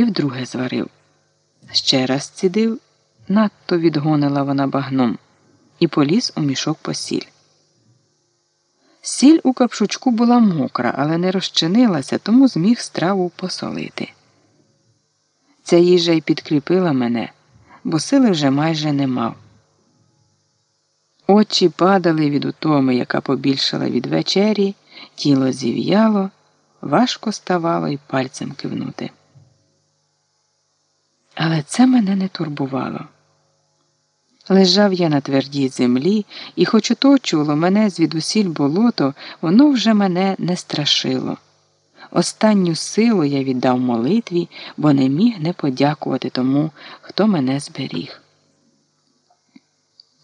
і вдруге зварив. Ще раз цідив, надто відгонила вона багном, і поліз у мішок по сіль. Сіль у капшучку була мокра, але не розчинилася, тому зміг страву посолити. Ця їжа й підкріпила мене, бо сили вже майже не мав. Очі падали від утоми, яка побільшала від вечері, тіло зів'яло, важко ставало й пальцем кивнути. Але це мене не турбувало. Лежав я на твердій землі, і, хоч оточувало мене звідусіль болото, воно вже мене не страшило. Останню силу я віддав молитві, бо не міг не подякувати тому, хто мене зберіг.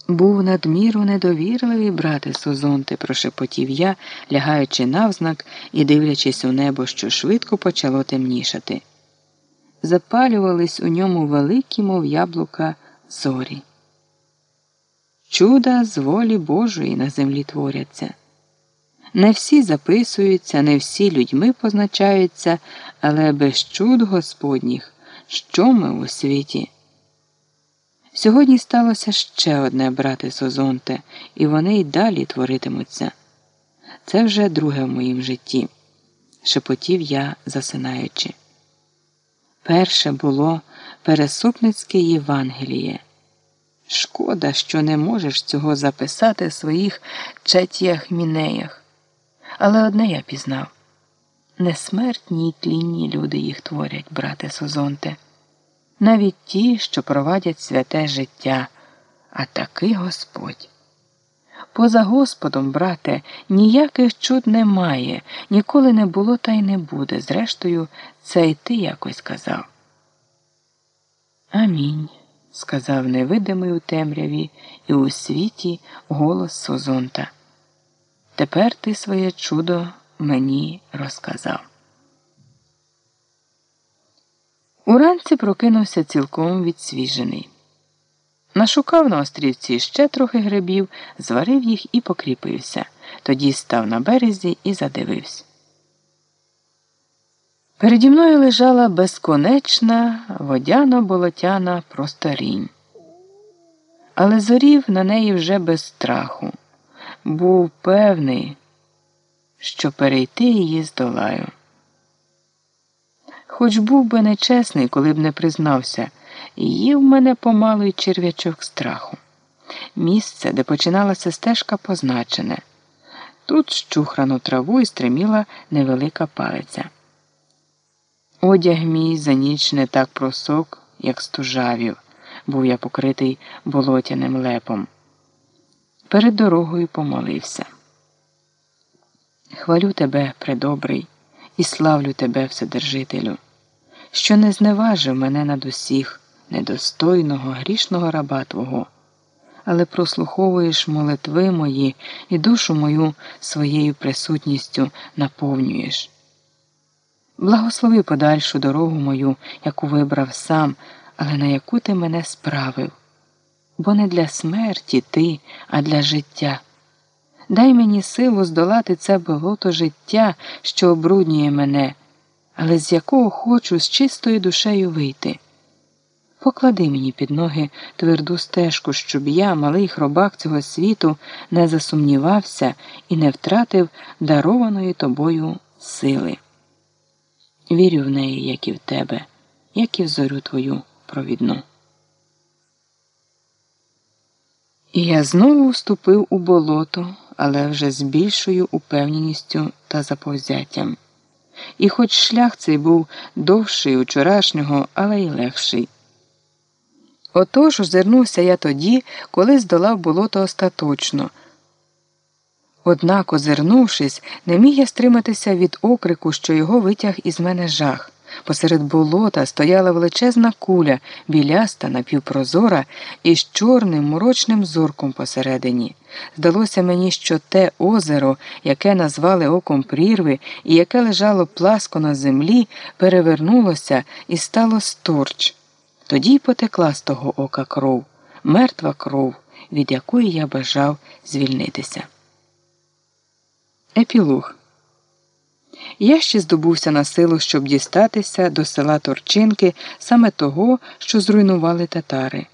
Був надміру недовірливий, брате Созонте, прошепотів я, лягаючи навзнак і дивлячись у небо, що швидко почало темнішати. Запалювались у ньому великі, мов яблука, зорі. Чуда з волі Божої на землі творяться. Не всі записуються, не всі людьми позначаються, але без чуд Господніх, що ми у світі. Сьогодні сталося ще одне, брате Созонте, і вони й далі творитимуться. Це вже друге в моїм житті, шепотів я, засинаючи. Перше було Пересопницьке Євангеліє. Шкода, що не можеш цього записати в своїх четіях мінеях. Але одне я пізнав несмертні й тлінні люди їх творять, брате Созонте, навіть ті, що провадять святе життя, а такий Господь. Поза Господом, брате, ніяких чуд немає, ніколи не було та й не буде. Зрештою, це й ти якось казав. Амінь сказав невидимий у темряві і у світі голос Созонта. Тепер ти своє чудо мені розказав. Уранці прокинувся цілком відсвіжений. Нашукав на острівці ще трохи грибів, зварив їх і покріпився. Тоді став на березі і задивився. Переді мною лежала безконечна водяно болотяна просторінь. Але зорів на неї вже без страху. Був певний, що перейти її здолаю. Хоч був би нечесний, коли б не признався, їв мене помалу й черв'ячок страху. Місце, де починалася стежка, позначене. Тут щухрану траву і стриміла невелика палиця. Одяг мій за ніч не так просок, як стужавів, був я покритий болотяним лепом. Перед дорогою помолився. Хвалю тебе, предобрий, і славлю тебе, Вседержителю, що не зневажив мене над усіх, недостойного, грішного раба Твого, але прослуховуєш молитви мої і душу мою своєю присутністю наповнюєш. Благослови подальшу дорогу мою, яку вибрав сам, але на яку ти мене справив. Бо не для смерті ти, а для життя. Дай мені силу здолати це болото життя, що обруднює мене, але з якого хочу з чистою душею вийти. Поклади мені під ноги тверду стежку, щоб я, малий хробак цього світу, не засумнівався і не втратив дарованої тобою сили. Вірю в неї, як і в тебе, як і в зорю твою провідну. І я знову вступив у болото, але вже з більшою упевненістю та заповзяттям. І хоч шлях цей був довший учорашнього, але й легший. Отож озирнувся я тоді, коли здолав болото остаточно. Однак, озирнувшись, не міг я стриматися від окрику, що його витяг із мене жах. Посеред болота стояла величезна куля, біляста, напівпрозора, із чорним морочним зорком посередині. Здалося мені, що те озеро, яке назвали оком прірви, і яке лежало пласко на землі, перевернулося і стало сторч. Тоді потекла з того ока кров, мертва кров, від якої я бажав звільнитися. Епілог Я ще здобувся на силу, щоб дістатися до села Торчинки, саме того, що зруйнували татари.